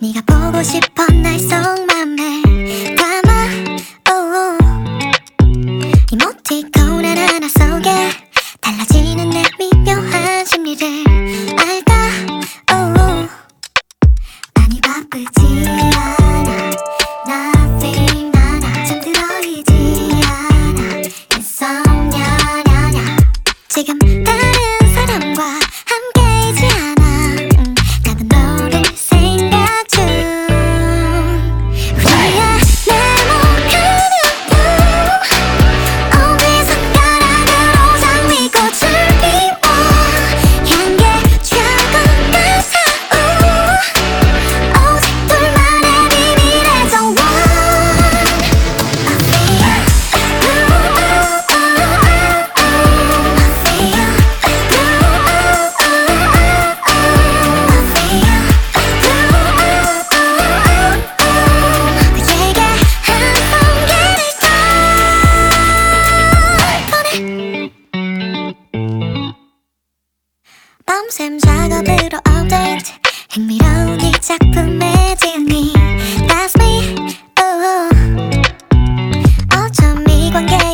네가 보고 싶어 날 속맘에 담아. oh, 이모티콘 하나하나 속에 달라지는 내 미묘한 심리를 알까 오우 많이 바쁘지. 샘 작업으로 업데이트 흥미로운 이 작품의 지향이. That's me, oh. oh. 어쩜 이 관계